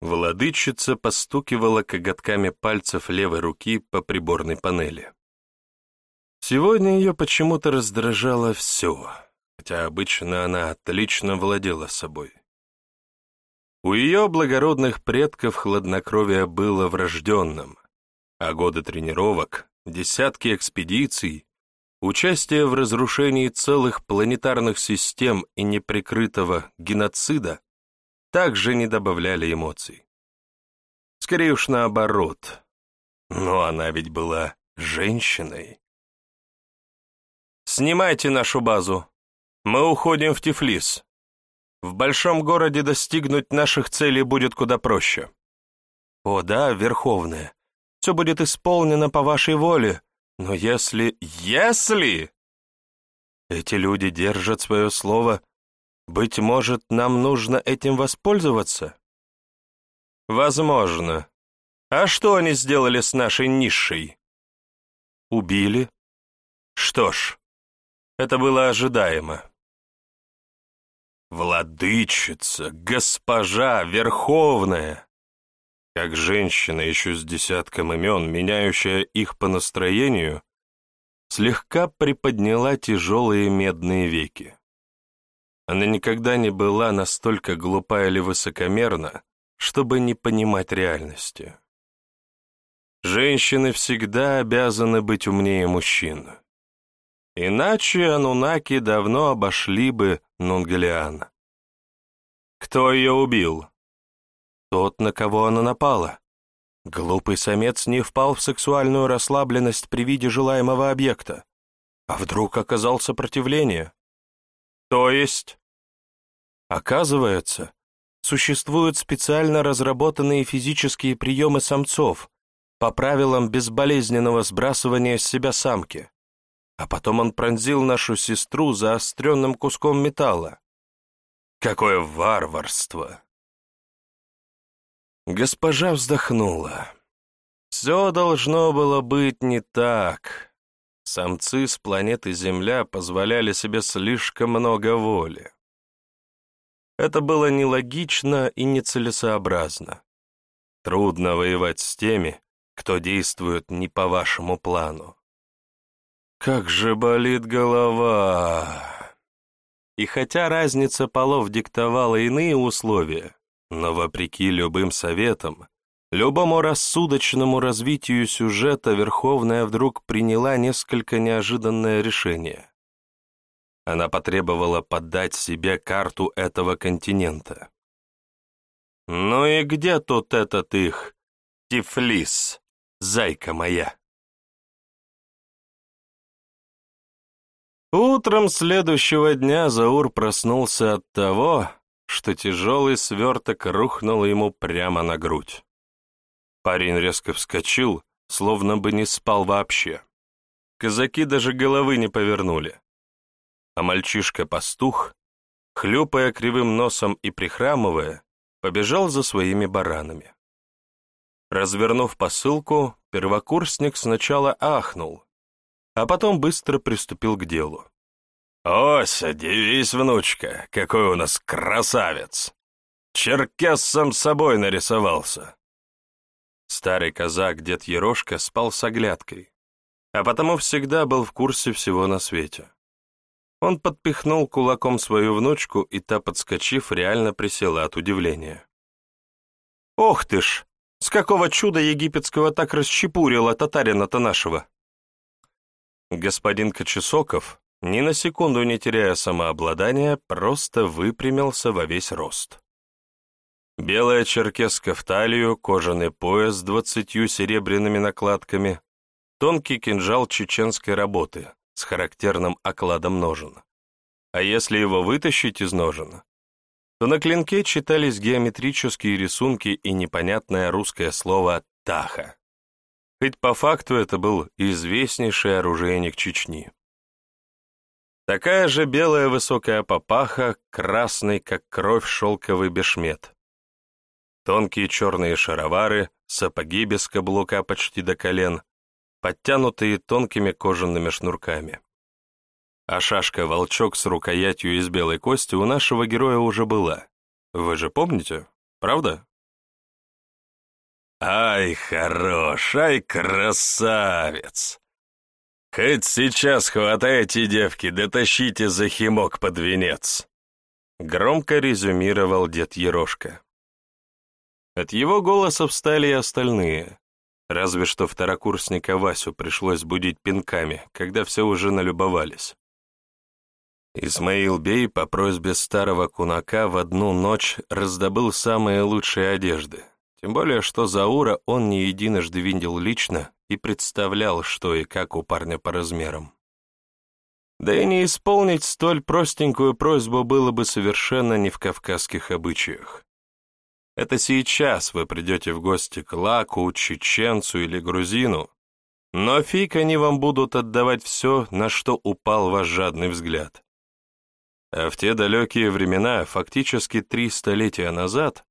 Владычица постукивала коготками пальцев левой руки по приборной панели. Сегодня ее почему-то раздражало все, хотя обычно она отлично владела собой. У ее благородных предков хладнокровие было врожденным, а годы тренировок, десятки экспедиций, участие в разрушении целых планетарных систем и неприкрытого геноцида также не добавляли эмоций. Скорее уж наоборот. Но она ведь была женщиной. «Снимайте нашу базу. Мы уходим в Тифлис. В большом городе достигнуть наших целей будет куда проще». «О да, Верховная, все будет исполнено по вашей воле, но если... Если...» Эти люди держат свое слово. Быть может, нам нужно этим воспользоваться? Возможно. А что они сделали с нашей низшей? Убили. Что ж, это было ожидаемо. Владычица, госпожа, верховная. Как женщина еще с десятком имен, меняющая их по настроению, слегка приподняла тяжелые медные веки. Она никогда не была настолько глупа или высокомерна, чтобы не понимать реальности. Женщины всегда обязаны быть умнее мужчин. Иначе анунаки давно обошли бы Нунгалиан. Кто ее убил? Тот, на кого она напала. Глупый самец не впал в сексуальную расслабленность при виде желаемого объекта. А вдруг оказал сопротивление? То есть? Оказывается, существуют специально разработанные физические приемы самцов по правилам безболезненного сбрасывания с себя самки а потом он пронзил нашу сестру заостренным куском металла. Какое варварство! Госпожа вздохнула. Все должно было быть не так. Самцы с планеты Земля позволяли себе слишком много воли. Это было нелогично и нецелесообразно. Трудно воевать с теми, кто действует не по вашему плану. Как же болит голова! И хотя разница полов диктовала иные условия, но вопреки любым советам, любому рассудочному развитию сюжета Верховная вдруг приняла несколько неожиданное решение. Она потребовала подать себе карту этого континента. «Ну и где тут этот их Тифлис, зайка моя?» Утром следующего дня Заур проснулся от того, что тяжелый сверток рухнул ему прямо на грудь. Парень резко вскочил, словно бы не спал вообще. Казаки даже головы не повернули. А мальчишка-пастух, хлюпая кривым носом и прихрамывая, побежал за своими баранами. Развернув посылку, первокурсник сначала ахнул, а потом быстро приступил к делу. «Ося, дивись, внучка, какой у нас красавец! Черкес сам собой нарисовался!» Старый казак дед Ерошка спал с оглядкой, а потому всегда был в курсе всего на свете. Он подпихнул кулаком свою внучку, и та, подскочив, реально присела от удивления. «Ох ты ж! С какого чуда египетского так расчепурила татарина-то нашего?» Господин Кочесоков, ни на секунду не теряя самообладания, просто выпрямился во весь рост. Белая черкеска в талию, кожаный пояс с двадцатью серебряными накладками, тонкий кинжал чеченской работы с характерным окладом ножен. А если его вытащить из ножен, то на клинке читались геометрические рисунки и непонятное русское слово «таха». Хоть по факту это был известнейший оружейник Чечни. Такая же белая высокая папаха, красный, как кровь, шелковый бешмет. Тонкие черные шаровары, сапоги без каблука почти до колен, подтянутые тонкими кожаными шнурками. А шашка-волчок с рукоятью из белой кости у нашего героя уже была. Вы же помните, правда? Ай, хорош, ай, красавец! Хоть сейчас хватайте, девки, дотащите за химок под венец!» Громко резюмировал дед Ерошка. От его голоса встали и остальные, разве что второкурсника Васю пришлось будить пинками, когда все уже налюбовались. Исмаил Бей по просьбе старого кунака в одну ночь раздобыл самые лучшие одежды, тем более что Заура он не единожды видел лично и представлял, что и как у парня по размерам. Да и не исполнить столь простенькую просьбу было бы совершенно не в кавказских обычаях. Это сейчас вы придете в гости к лаку, чеченцу или грузину, но фиг они вам будут отдавать все, на что упал ваш жадный взгляд. А в те далекие времена, фактически три столетия назад,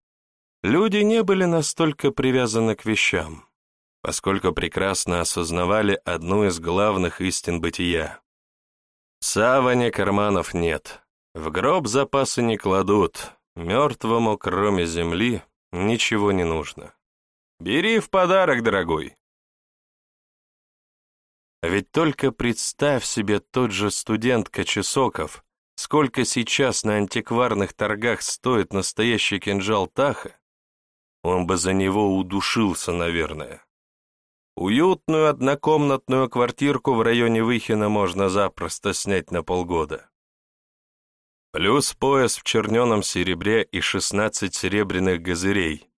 люди не были настолько привязаны к вещам, поскольку прекрасно осознавали одну из главных истин бытия. В саване карманов нет, в гроб запасы не кладут, мертвому, кроме земли, ничего не нужно. Бери в подарок, дорогой. Ведь только представь себе тот же студент Кочесоков, сколько сейчас на антикварных торгах стоит настоящий кинжал Таха, он бы за него удушился, наверное. Уютную однокомнатную квартирку в районе Выхина можно запросто снять на полгода. Плюс пояс в черненом серебре и 16 серебряных газырей,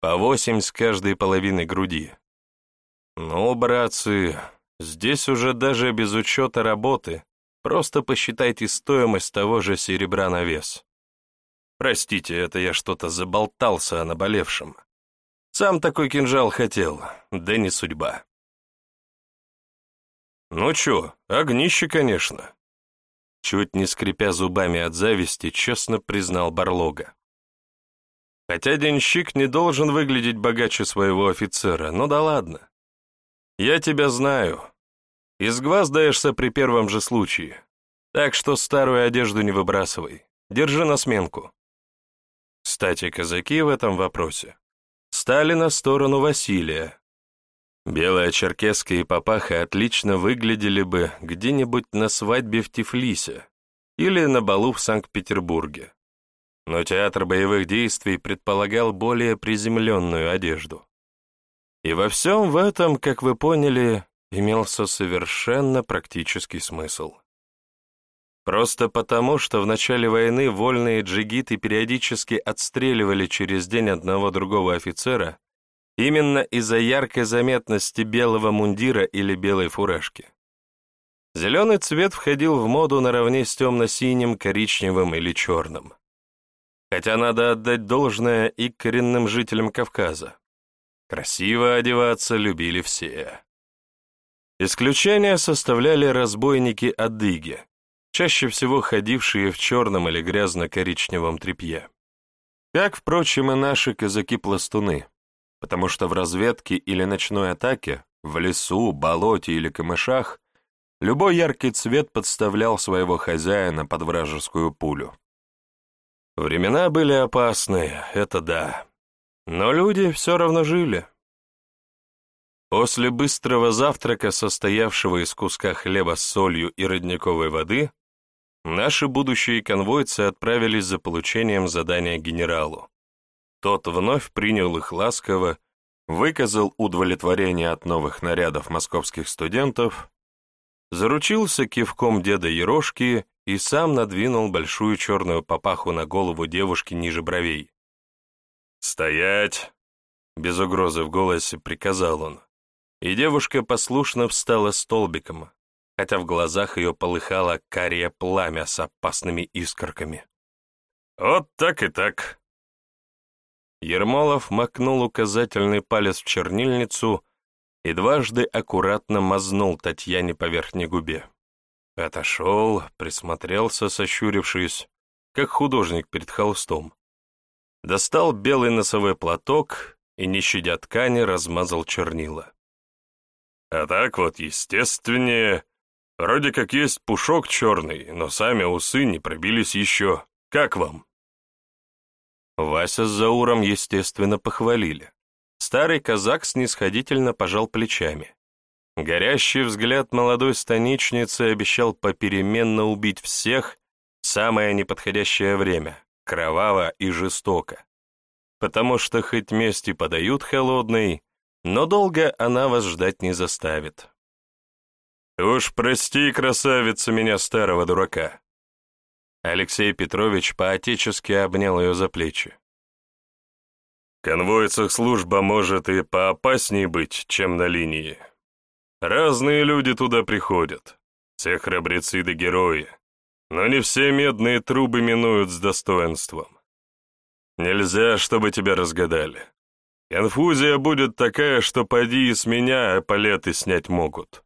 по 8 с каждой половины груди. Ну, братцы, здесь уже даже без учета работы Просто посчитайте стоимость того же серебра на вес. Простите, это я что-то заболтался о наболевшем. Сам такой кинжал хотел, да не судьба. Ну чё, огнище, конечно. Чуть не скрипя зубами от зависти, честно признал Барлога. Хотя денщик не должен выглядеть богаче своего офицера, ну да ладно. Я тебя знаю, Изгваздаешься при первом же случае. Так что старую одежду не выбрасывай. Держи на сменку. Кстати, казаки в этом вопросе стали на сторону Василия. Белая черкеска и папаха отлично выглядели бы где-нибудь на свадьбе в Тифлисе или на балу в Санкт-Петербурге. Но театр боевых действий предполагал более приземленную одежду. И во всем в этом, как вы поняли, имелся совершенно практический смысл. Просто потому, что в начале войны вольные джигиты периодически отстреливали через день одного другого офицера именно из-за яркой заметности белого мундира или белой фуражки. Зеленый цвет входил в моду наравне с темно-синим, коричневым или черным. Хотя надо отдать должное и коренным жителям Кавказа. Красиво одеваться любили все. Исключения составляли разбойники-адыги, чаще всего ходившие в черном или грязно-коричневом тряпье. Как, впрочем, и наши казаки-пластуны, потому что в разведке или ночной атаке, в лесу, болоте или камышах, любой яркий цвет подставлял своего хозяина под вражескую пулю. Времена были опасные, это да, но люди все равно жили. После быстрого завтрака, состоявшего из куска хлеба с солью и родниковой воды, наши будущие конвойцы отправились за получением задания генералу. Тот вновь принял их ласково, выказал удовлетворение от новых нарядов московских студентов, заручился кивком деда Ерошки и сам надвинул большую черную папаху на голову девушки ниже бровей. «Стоять!» — без угрозы в голосе приказал он и девушка послушно встала столбиком, хотя в глазах ее полыхало карие пламя с опасными искорками. «Вот так и так!» Ермолов макнул указательный палец в чернильницу и дважды аккуратно мазнул Татьяне по верхней губе. Отошел, присмотрелся, сощурившись, как художник перед холстом. Достал белый носовой платок и, не щадя ткани, размазал чернила. А так вот естественнее. Вроде как есть пушок черный, но сами усы не пробились еще. Как вам?» Вася с Зауром, естественно, похвалили. Старый казак снисходительно пожал плечами. Горящий взгляд молодой станичницы обещал попеременно убить всех в самое неподходящее время, кроваво и жестоко. Потому что хоть мести подают холодный, но долго она вас ждать не заставит. «Уж прости, красавица, меня старого дурака!» Алексей Петрович поотечески обнял ее за плечи. «Конвойцах служба может и поопаснее быть, чем на линии. Разные люди туда приходят, все храбрецы да герои, но не все медные трубы минуют с достоинством. Нельзя, чтобы тебя разгадали. Конфузия будет такая, что поди и с меня эполеты снять могут.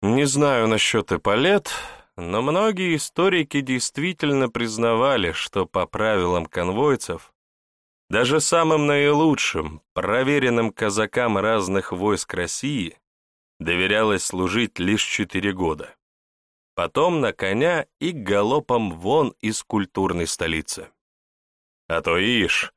Не знаю насчет эполет, но многие историки действительно признавали, что по правилам конвойцев даже самым наилучшим, проверенным казакам разных войск России доверялось служить лишь четыре года. Потом на коня и галопом вон из культурной столицы. А то ишь,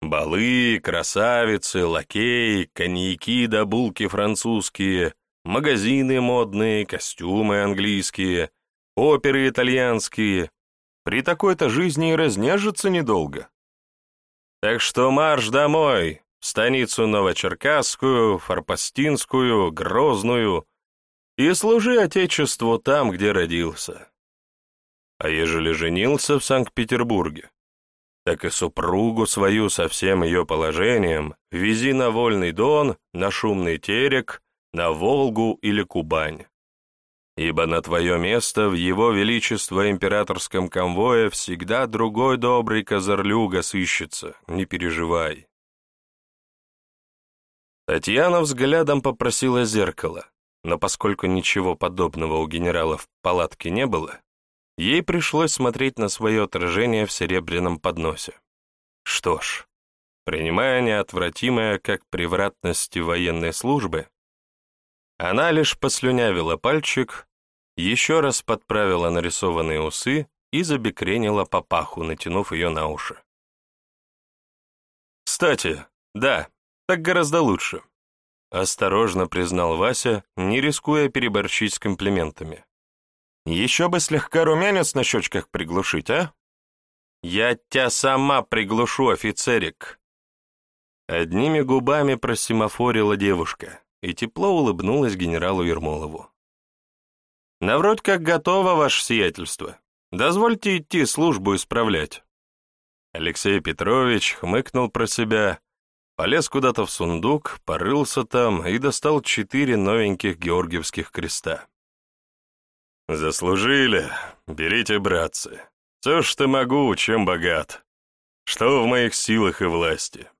балы, красавицы, лакеи, коньяки да булки французские, магазины модные, костюмы английские, оперы итальянские. При такой-то жизни и разнежиться недолго. Так что марш домой, в станицу Новочеркасскую, Форпостинскую, Грозную, и служи Отечеству там, где родился. А ежели женился в Санкт-Петербурге, так и супругу свою со всем ее положением вези на Вольный Дон, на Шумный Терек, на Волгу или Кубань. Ибо на твое место в его величество императорском конвое всегда другой добрый козырлюга сыщется, не переживай. Татьяна взглядом попросила зеркало, но поскольку ничего подобного у генерала в палатке не было, ей пришлось смотреть на свое отражение в серебряном подносе. Что ж, принимая неотвратимое как превратности военной службы, она лишь послюнявила пальчик, еще раз подправила нарисованные усы и забекренила папаху, натянув ее на уши. «Кстати, да, так гораздо лучше», — осторожно признал Вася, не рискуя переборщить с комплиментами. «Еще бы слегка румянец на щечках приглушить, а?» «Я тебя сама приглушу, офицерик!» Одними губами просимофорила девушка и тепло улыбнулась генералу Ермолову. «Навроть как готово, ваше сиятельство. Дозвольте идти службу исправлять». Алексей Петрович хмыкнул про себя, полез куда-то в сундук, порылся там и достал четыре новеньких георгиевских креста. «Заслужили. Берите, братцы. Все, что могу, чем богат. Что в моих силах и власти».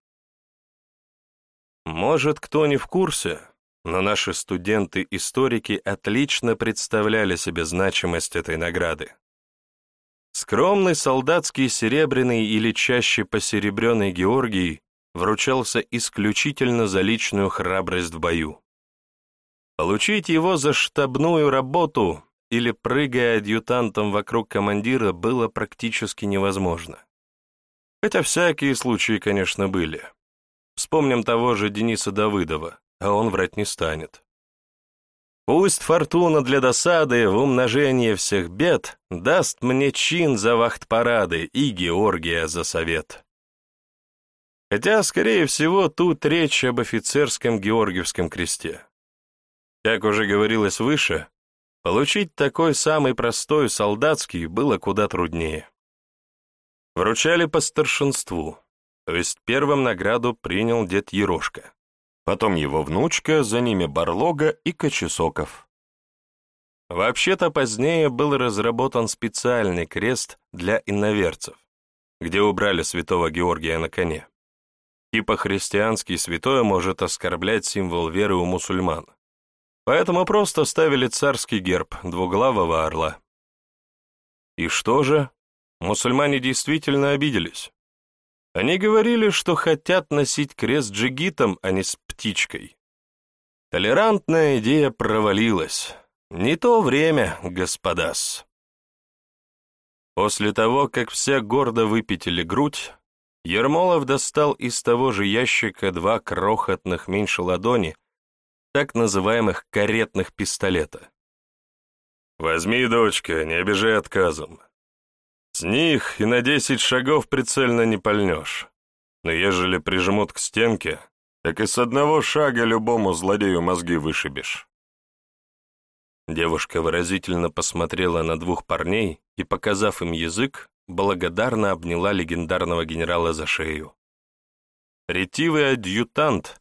Может, кто не в курсе, но наши студенты-историки отлично представляли себе значимость этой награды. Скромный солдатский серебряный или чаще посеребренный Георгий вручался исключительно за личную храбрость в бою. Получить его за штабную работу или прыгая адъютантом вокруг командира было практически невозможно. Хотя всякие случаи, конечно, были. Вспомним того же Дениса Давыдова, а он врать не станет. Пусть фортуна для досады в умножение всех бед даст мне чин за вахт-парады и Георгия за совет. Хотя, скорее всего, тут речь об офицерском Георгиевском кресте. Как уже говорилось выше, получить такой самый простой солдатский было куда труднее. Вручали по старшинству, то есть первым награду принял дед Ерошка потом его внучка, за ними Барлога и Кочесоков. Вообще-то позднее был разработан специальный крест для иноверцев, где убрали святого Георгия на коне. Типа христианский святой может оскорблять символ веры у мусульман. Поэтому просто ставили царский герб двуглавого орла. И что же? Мусульмане действительно обиделись. Они говорили, что хотят носить крест джигитом, а не с птичкой. Толерантная идея провалилась. Не то время, господас. После того, как все гордо выпятили грудь, Ермолов достал из того же ящика два крохотных меньше ладони, так называемых каретных пистолета. «Возьми, дочка, не обижай отказом. С них и на десять шагов прицельно не пальнешь. Но ежели прижмут к стенке, так и с одного шага любому злодею мозги вышибешь». Девушка выразительно посмотрела на двух парней и, показав им язык, благодарно обняла легендарного генерала за шею. Ретивый адъютант,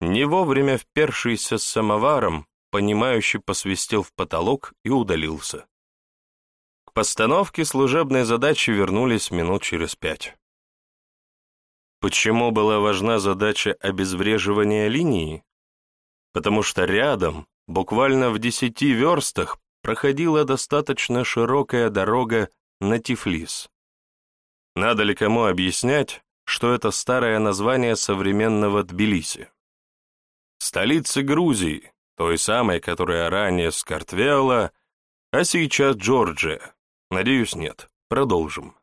не вовремя впершийся с самоваром, понимающе посвистел в потолок и удалился. Постановке служебной задачи вернулись минут через пять. Почему была важна задача обезвреживания линии? Потому что рядом, буквально в десяти верстах, проходила достаточно широкая дорога на Тифлис. Надо ли кому объяснять, что это старое название современного Тбилиси? Столицы Грузии, той самой, которая ранее Скартвела, а сейчас Джорджия. Надеюсь, нет. Продолжим.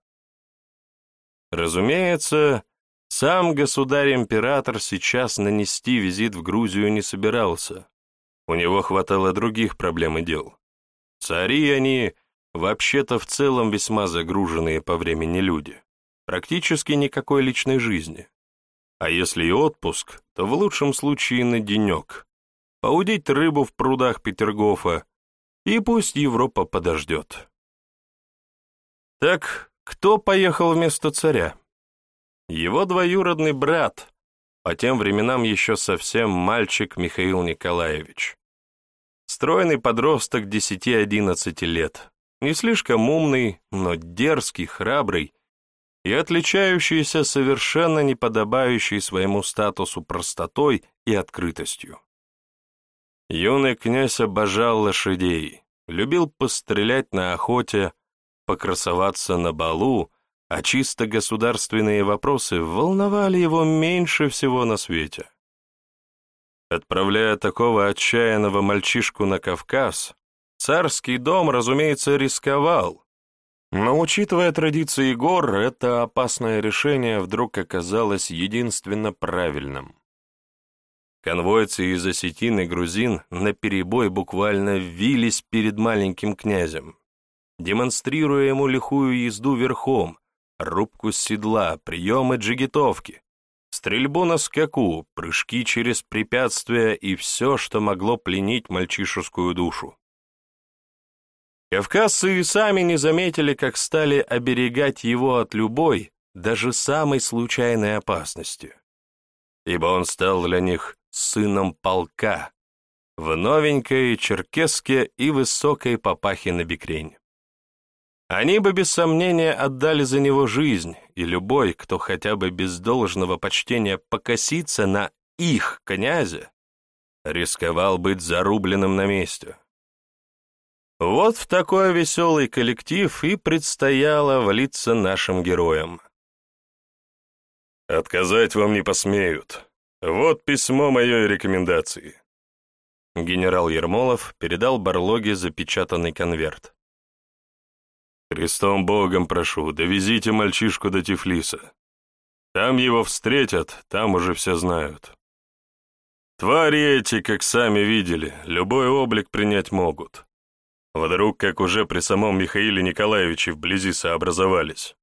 Разумеется, сам государь-император сейчас нанести визит в Грузию не собирался. У него хватало других проблем и дел. Цари они, вообще-то в целом весьма загруженные по времени люди. Практически никакой личной жизни. А если и отпуск, то в лучшем случае на денек. Поудить рыбу в прудах Петергофа, и пусть Европа подождет. Так, кто поехал вместо царя? Его двоюродный брат, по тем временам еще совсем мальчик Михаил Николаевич. Стройный подросток 10-11 лет, не слишком умный, но дерзкий, храбрый и отличающийся совершенно неподобающей своему статусу простотой и открытостью. Юный князь обожал лошадей, любил пострелять на охоте, покрасоваться на балу, а чисто государственные вопросы волновали его меньше всего на свете. Отправляя такого отчаянного мальчишку на Кавказ, царский дом, разумеется, рисковал, но, учитывая традиции гор, это опасное решение вдруг оказалось единственно правильным. Конвойцы из осетин и грузин наперебой буквально вились перед маленьким князем, демонстрируя ему лихую езду верхом, рубку с седла, приемы джигитовки, стрельбу на скаку, прыжки через препятствия и все, что могло пленить мальчишескую душу. Кавказцы и сами не заметили, как стали оберегать его от любой, даже самой случайной опасности. Ибо он стал для них сыном полка, в новенькой черкеске и высокой папахе на бекрень. Они бы без сомнения отдали за него жизнь, и любой, кто хотя бы без должного почтения покосится на их князя, рисковал быть зарубленным на месте. Вот в такой веселый коллектив и предстояло влиться нашим героям. «Отказать вам не посмеют. Вот письмо моей рекомендации». Генерал Ермолов передал Барлоге запечатанный конверт. «Христом Богом прошу, довезите мальчишку до Тифлиса. Там его встретят, там уже все знают. Твари эти, как сами видели, любой облик принять могут. Вдруг, как уже при самом Михаиле Николаевиче вблизи сообразовались.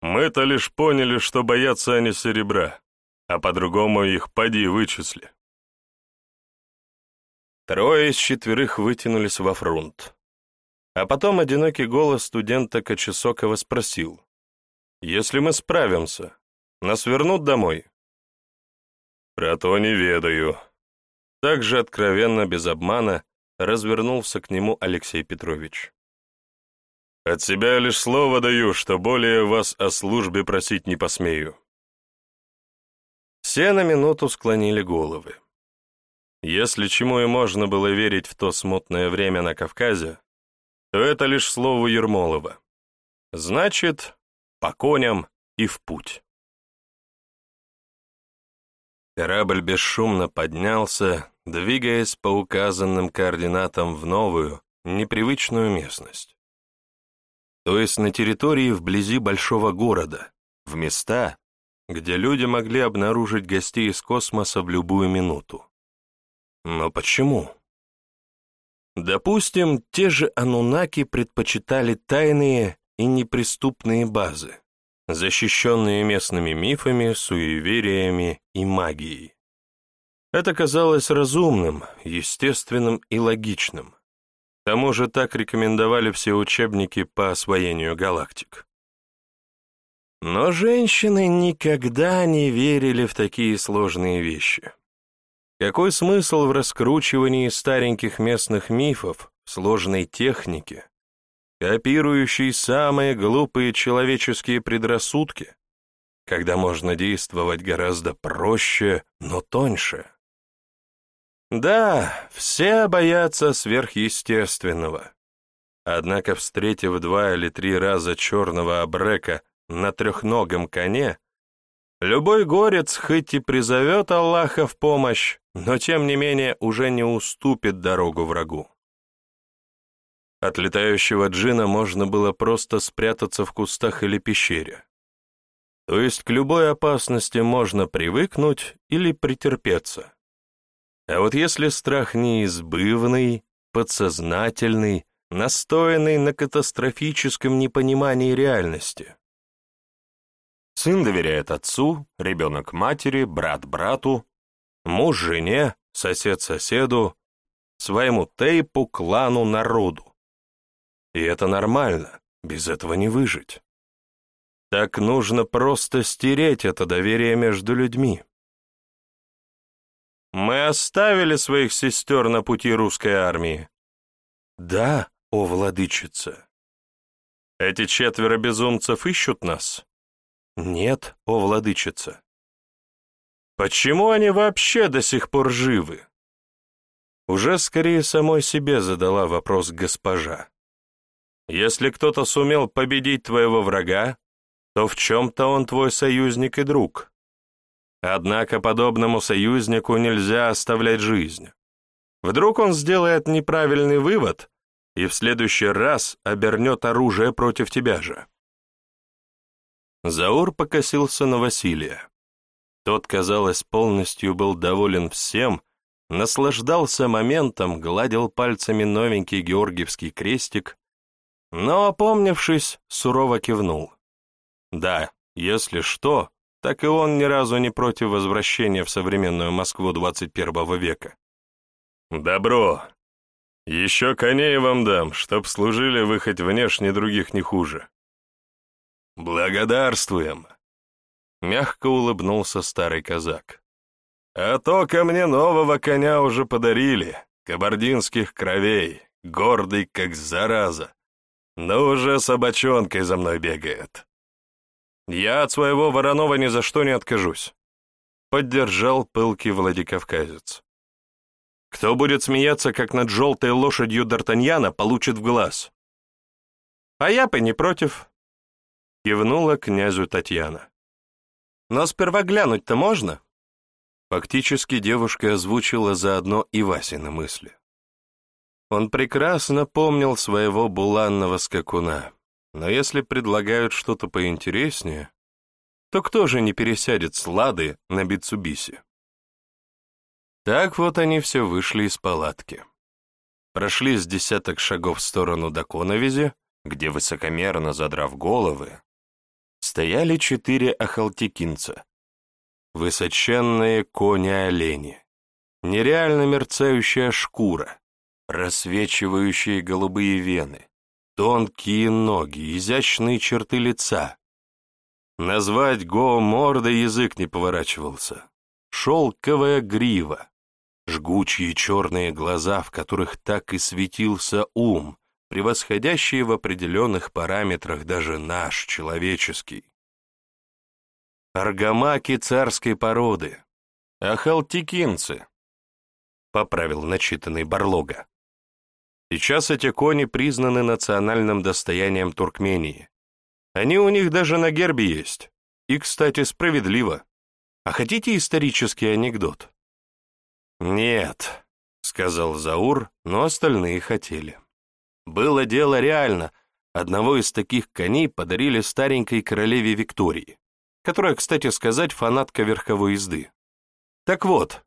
Мы-то лишь поняли, что боятся они серебра, а по-другому их поди вычисли. Трое из четверых вытянулись во фронт. А потом одинокий голос студента Кочесокова спросил, «Если мы справимся, нас вернут домой?» «Про то не ведаю». Так же откровенно, без обмана, развернулся к нему Алексей Петрович. «От себя лишь слово даю, что более вас о службе просить не посмею». Все на минуту склонили головы. Если чему и можно было верить в то смутное время на Кавказе, то это лишь слово Ермолова. Значит, по коням и в путь. Корабль бесшумно поднялся, двигаясь по указанным координатам в новую, непривычную местность. То есть на территории вблизи большого города, в места, где люди могли обнаружить гостей из космоса в любую минуту. Но почему? Допустим, те же анунаки предпочитали тайные и неприступные базы, защищенные местными мифами, суевериями и магией. Это казалось разумным, естественным и логичным. К тому же так рекомендовали все учебники по освоению галактик. Но женщины никогда не верили в такие сложные вещи. Какой смысл в раскручивании стареньких местных мифов, сложной технике, копирующей самые глупые человеческие предрассудки, когда можно действовать гораздо проще, но тоньше? Да, все боятся сверхъестественного. Однако, встретив два или три раза черного обрека на трехногом коне, любой горец хоть и призовет Аллаха в помощь, но тем не менее уже не уступит дорогу врагу. От летающего джина можно было просто спрятаться в кустах или пещере. То есть к любой опасности можно привыкнуть или претерпеться. А вот если страх неизбывный, подсознательный, настоянный на катастрофическом непонимании реальности. Сын доверяет отцу, ребенок матери, брат брату, муж жене, сосед соседу, своему тейпу, клану, народу. И это нормально, без этого не выжить. Так нужно просто стереть это доверие между людьми. Мы оставили своих сестер на пути русской армии. Да, о владычица. Эти четверо безумцев ищут нас? Нет, о владычица. Почему они вообще до сих пор живы? Уже скорее самой себе задала вопрос госпожа. Если кто-то сумел победить твоего врага, то в чем-то он твой союзник и друг. Однако подобному союзнику нельзя оставлять жизнь. Вдруг он сделает неправильный вывод и в следующий раз обернет оружие против тебя же. Заур покосился на Василия. Тот, казалось, полностью был доволен всем, наслаждался моментом, гладил пальцами новенький георгиевский крестик, но, опомнившись, сурово кивнул. Да, если что, так и он ни разу не против возвращения в современную Москву 21 века. «Добро. Еще коней вам дам, чтоб служили вы хоть внешне других не хуже». «Благодарствуем!» Мягко улыбнулся старый казак. «А то ко мне нового коня уже подарили, кабардинских кровей, гордый как зараза, но уже собачонкой за мной бегает». Я от своего Воронова ни за что не откажусь. Поддержал пылкий Владикавказец. Кто будет смеяться, как над желтой лошадью Д'Артаньяна, получит в глаз. А я бы не против. Кивнула князю Татьяна. Но сперва глянуть-то можно? Фактически девушка озвучила заодно и Васины мысли. Он прекрасно помнил своего буланного скакуна. Но если предлагают что-то поинтереснее, то кто же не пересядет с Лады на Битсубиси? Так вот они все вышли из палатки. Прошли с десяток шагов в сторону до Коновизи, где, высокомерно задрав головы, стояли четыре ахалтикинца. Высоченные кони-олени, нереально мерцающая шкура, просвечивающие голубые вены, Тонкие ноги, изящные черты лица. Назвать Го мордой язык не поворачивался. Шелковая грива, жгучие черные глаза, в которых так и светился ум, превосходящий в определенных параметрах даже наш, человеческий. Аргамаки царской породы, ахалтикинцы, поправил начитанный Барлога. Сейчас эти кони признаны национальным достоянием Туркмении. Они у них даже на гербе есть. И, кстати, справедливо. А хотите исторический анекдот? Нет, сказал Заур, но остальные хотели. Было дело реально. Одного из таких коней подарили старенькой королеве Виктории. которая, кстати сказать, фанатка верховой езды. Так вот,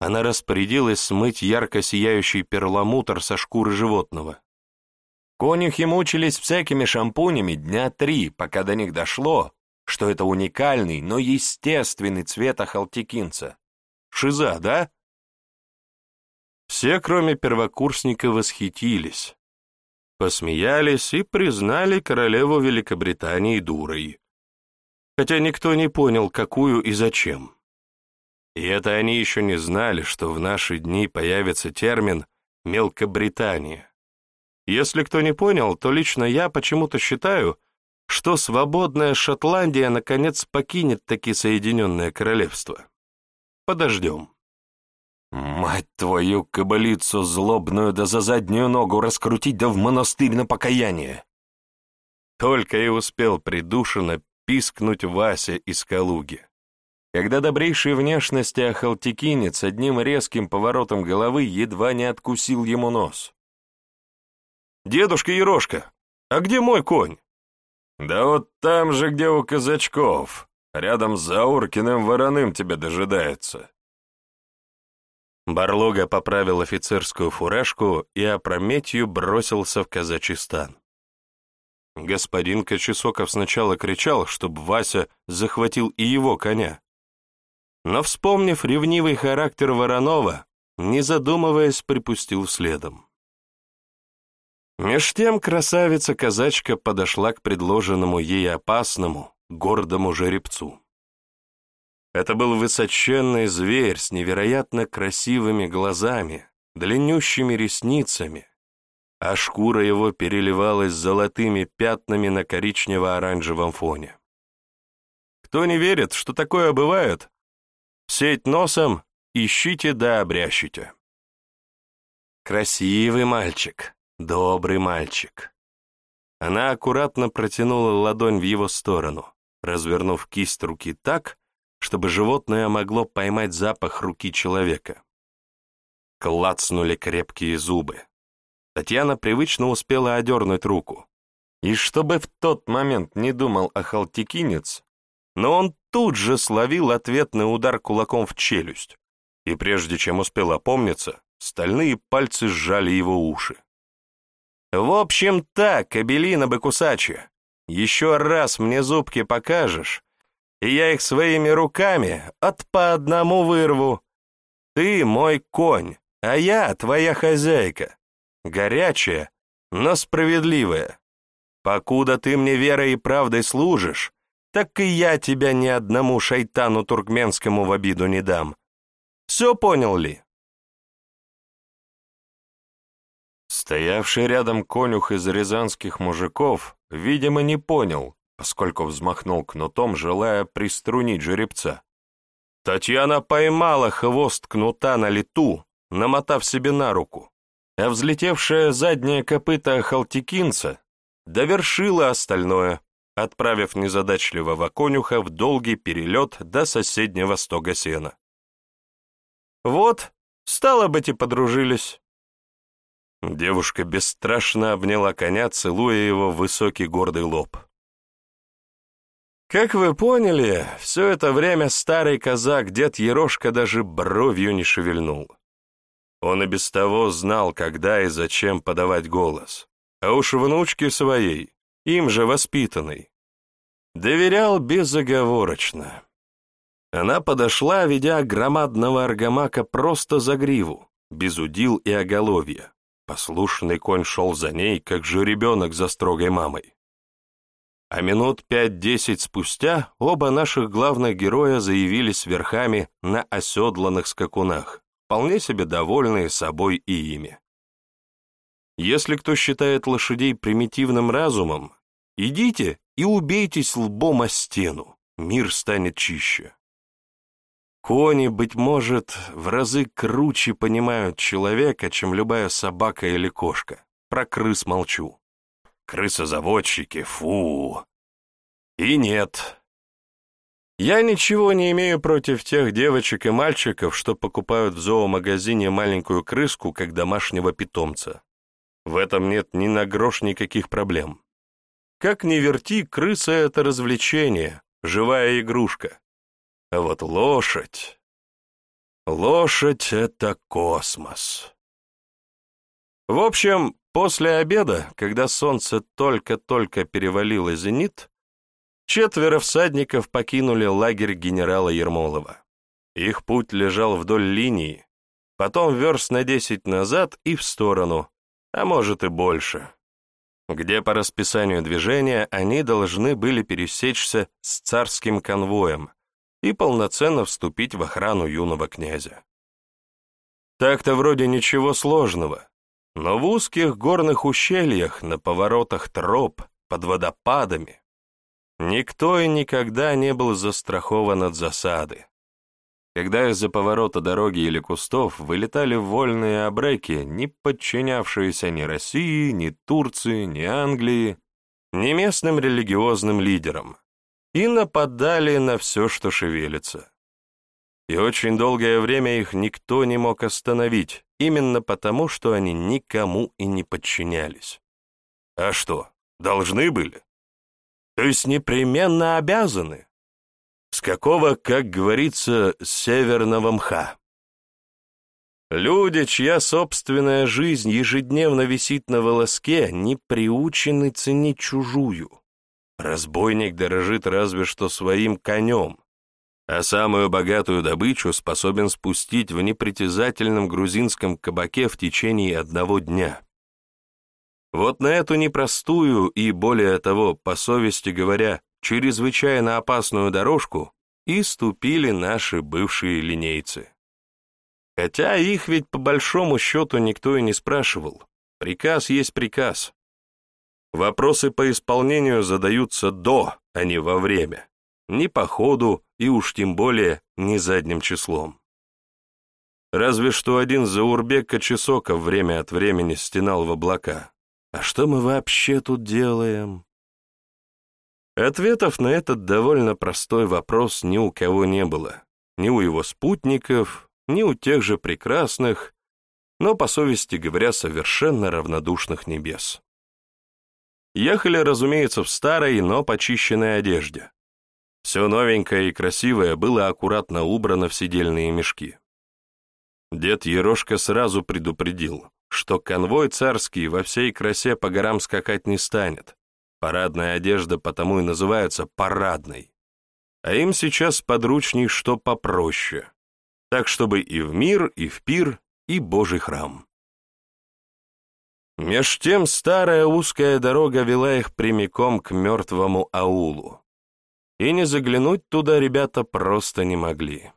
она распорядилась смыть ярко сияющий перламутр со шкуры животного. Конюхи мучились всякими шампунями дня три, пока до них дошло, что это уникальный, но естественный цвет ахалтекинца. Шиза, да? Все, кроме первокурсника, восхитились, посмеялись и признали королеву Великобритании дурой. Хотя никто не понял, какую и зачем. И это они еще не знали, что в наши дни появится термин «мелкобритания». Если кто не понял, то лично я почему-то считаю, что свободная Шотландия наконец покинет таки Соединенное Королевство. Подождем. Мать твою кобылицу злобную да за заднюю ногу раскрутить да в монастырь на покаяние! Только и успел придушенно пискнуть Вася из Калуги. Когда добрейшей внешности охалтекинец одним резким поворотом головы едва не откусил ему нос. «Дедушка Ерошка, а где мой конь?» «Да вот там же, где у казачков, рядом с Зауркиным вороным тебя дожидается». Барлога поправил офицерскую фуражку и опрометью бросился в казачий стан. Господин Кочесоков сначала кричал, чтобы Вася захватил и его коня. Но, вспомнив ревнивый характер Воронова, не задумываясь, припустил следом. Меж тем красавица-казачка подошла к предложенному ей опасному, гордому жеребцу. Это был высоченный зверь с невероятно красивыми глазами, длиннющими ресницами, а шкура его переливалась золотыми пятнами на коричнево-оранжевом фоне. Кто не верит, что такое бывает, сеть носом, ищите да обрящите. Красивый мальчик, Добрый мальчик. Она аккуратно протянула ладонь в его сторону, развернув кисть руки так, чтобы животное могло поймать запах руки человека. Клацнули крепкие зубы. Татьяна привычно успела одернуть руку. И чтобы в тот момент не думал о халтикинец, но он тут же словил ответный удар кулаком в челюсть, и прежде чем успел опомниться, стальные пальцы сжали его уши. В общем так, Кабелина Бакусачи, еще раз мне зубки покажешь, и я их своими руками от по одному вырву. Ты мой конь, а я твоя хозяйка. Горячая, но справедливая. Покуда ты мне верой и правдой служишь, так и я тебя ни одному шайтану туркменскому в обиду не дам. Все понял ли? Стоявший рядом конюх из рязанских мужиков, видимо, не понял, поскольку взмахнул кнутом, желая приструнить жеребца. Татьяна поймала хвост кнута на лету, намотав себе на руку, а взлетевшая задняя копыта халтикинца довершила остальное, отправив незадачливого конюха в долгий перелет до соседнего стога сена. Вот, стало быть, и подружились. Девушка бесстрашно обняла коня, целуя его в высокий гордый лоб. Как вы поняли, все это время старый казак, дед Ерошка, даже бровью не шевельнул. Он и без того знал, когда и зачем подавать голос. А уж внучке своей, им же воспитанной, доверял безоговорочно. Она подошла, ведя громадного аргамака просто за гриву, без удил и оголовья. Послушный конь шел за ней, как же ребенок за строгой мамой. А минут пять-десять спустя оба наших главных героя заявились верхами на оседланных скакунах, вполне себе довольные собой и ими. Если кто считает лошадей примитивным разумом, идите и убейтесь лбом о стену, мир станет чище. Кони, быть может, в разы круче понимают человека, чем любая собака или кошка. Про крыс молчу. Крысозаводчики, фу. И нет. Я ничего не имею против тех девочек и мальчиков, что покупают в зоомагазине маленькую крыску как домашнего питомца. В этом нет ни на грош никаких проблем. Как ни верти, крыса — это развлечение, живая игрушка. А вот лошадь... Лошадь — это космос. В общем, после обеда, когда солнце только-только перевалило зенит, четверо всадников покинули лагерь генерала Ермолова. Их путь лежал вдоль линии, потом верст на десять назад и в сторону, а может и больше, где по расписанию движения они должны были пересечься с царским конвоем и полноценно вступить в охрану юного князя. Так-то вроде ничего сложного, но в узких горных ущельях, на поворотах троп, под водопадами, никто и никогда не был застрахован от засады. Когда из-за поворота дороги или кустов вылетали вольные абреки, не подчинявшиеся ни России, ни Турции, ни Англии, ни местным религиозным лидерам, и нападали на все, что шевелится. И очень долгое время их никто не мог остановить, именно потому, что они никому и не подчинялись. А что, должны были? То есть непременно обязаны? С какого, как говорится, северного мха? Люди, чья собственная жизнь ежедневно висит на волоске, не приучены ценить чужую. Разбойник дорожит разве что своим конем, а самую богатую добычу способен спустить в непритязательном грузинском кабаке в течение одного дня. Вот на эту непростую и, более того, по совести говоря, чрезвычайно опасную дорожку и ступили наши бывшие линейцы. Хотя их ведь по большому счету никто и не спрашивал. Приказ есть приказ. Вопросы по исполнению задаются до, а не во время ни по ходу и уж тем более не задним числом. Разве что один Заурбек Кочесоков время от времени стенал в облака. «А что мы вообще тут делаем?» Ответов на этот довольно простой вопрос ни у кого не было. Ни у его спутников, ни у тех же прекрасных, но, по совести говоря, совершенно равнодушных небес. Ехали, разумеется, в старой, но почищенной одежде. Все новенькое и красивое было аккуратно убрано в сидельные мешки. Дед Ерошка сразу предупредил, что конвой царский во всей красе по горам скакать не станет. Парадная одежда потому и называется парадной. А им сейчас подручней что попроще. Так, чтобы и в мир, и в пир, и Божий храм. Меж тем старая узкая дорога вела их прямиком к мертвому аулу. И не заглянуть туда ребята просто не могли.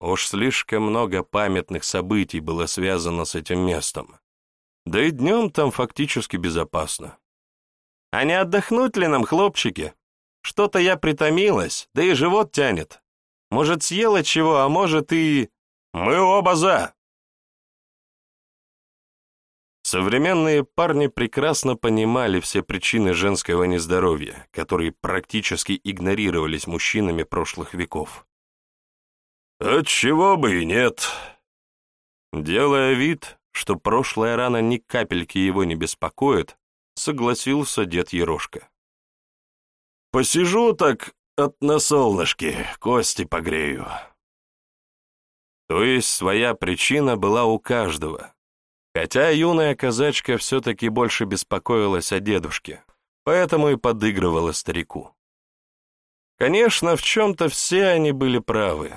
Уж слишком много памятных событий было связано с этим местом. Да и днем там фактически безопасно. А не отдохнуть ли нам, хлопчики? Что-то я притомилась, да и живот тянет. Может, съела чего, а может и... Мы оба за! Современные парни прекрасно понимали все причины женского нездоровья, которые практически игнорировались мужчинами прошлых веков. Отчего бы и нет. Делая вид, что прошлая рана ни капельки его не беспокоит, согласился дед Ерошка. «Посижу так от на солнышке, кости погрею». То есть своя причина была у каждого, Хотя юная казачка все-таки больше беспокоилась о дедушке, поэтому и подыгрывала старику. Конечно, в чем-то все они были правы.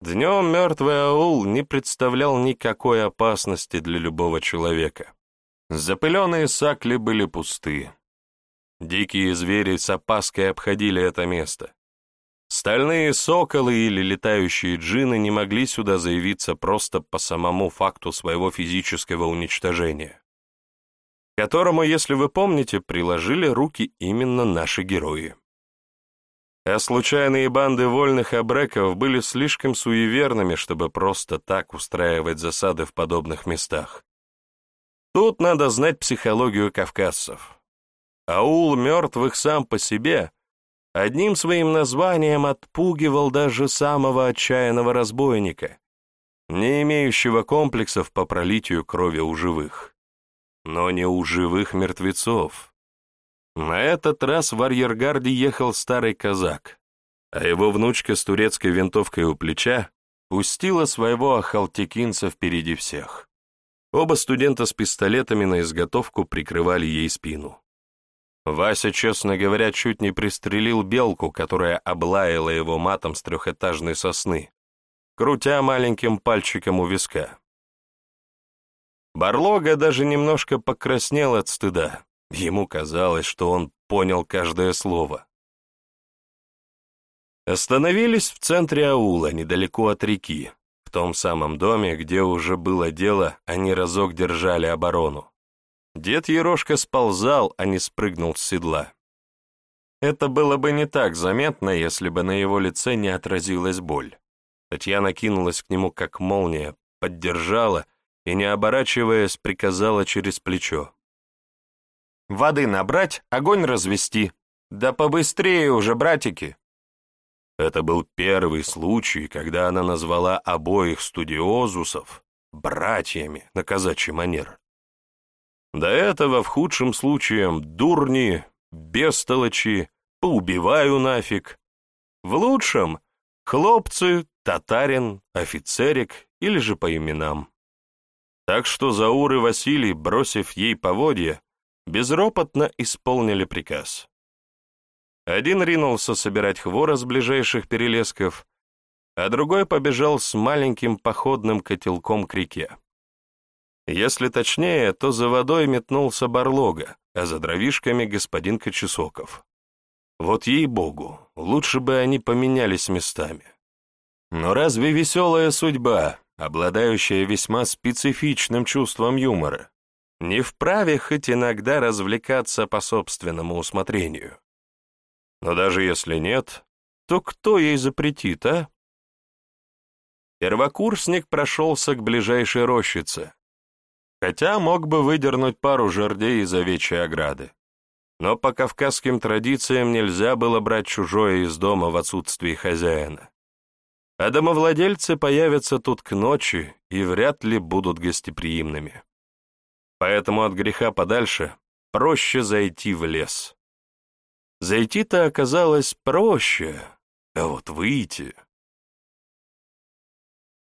Днем мертвый аул не представлял никакой опасности для любого человека. Запыленные сакли были пусты. Дикие звери с опаской обходили это место. Стальные соколы или летающие джины не могли сюда заявиться просто по самому факту своего физического уничтожения, которому, если вы помните, приложили руки именно наши герои. А случайные банды вольных абреков были слишком суеверными, чтобы просто так устраивать засады в подобных местах. Тут надо знать психологию кавказцев. Аул мертвых сам по себе — Одним своим названием отпугивал даже самого отчаянного разбойника, не имеющего комплексов по пролитию крови у живых. Но не у живых мертвецов. На этот раз в арьергарде ехал старый казак, а его внучка с турецкой винтовкой у плеча пустила своего ахалтекинца впереди всех. Оба студента с пистолетами на изготовку прикрывали ей спину. Вася, честно говоря, чуть не пристрелил белку, которая облаяла его матом с трехэтажной сосны, крутя маленьким пальчиком у виска. Барлога даже немножко покраснел от стыда. Ему казалось, что он понял каждое слово. Остановились в центре аула, недалеко от реки, в том самом доме, где уже было дело, они разок держали оборону. Дед Ерошка сползал, а не спрыгнул с седла. Это было бы не так заметно, если бы на его лице не отразилась боль. Татьяна кинулась к нему как молния, поддержала и, не оборачиваясь, приказала через плечо. «Воды набрать, огонь развести. Да побыстрее уже, братики!» Это был первый случай, когда она назвала обоих студиозусов братьями на казачий манер. До этого в худшем случае дурни, бестолочи, поубиваю нафиг. В лучшем — хлопцы, татарин, офицерик или же по именам. Так что Заур и Василий, бросив ей поводья, безропотно исполнили приказ. Один ринулся собирать хворост ближайших перелесков, а другой побежал с маленьким походным котелком к реке. Если точнее, то за водой метнулся Барлога, а за дровишками господин Кочесоков. Вот ей-богу, лучше бы они поменялись местами. Но разве веселая судьба, обладающая весьма специфичным чувством юмора, не вправе хоть иногда развлекаться по собственному усмотрению? Но даже если нет, то кто ей запретит, а? Первокурсник прошелся к ближайшей рощице, хотя мог бы выдернуть пару жердей из овечьей ограды. Но по кавказским традициям нельзя было брать чужое из дома в отсутствии хозяина. А домовладельцы появятся тут к ночи и вряд ли будут гостеприимными. Поэтому от греха подальше проще зайти в лес. Зайти-то оказалось проще, а вот выйти...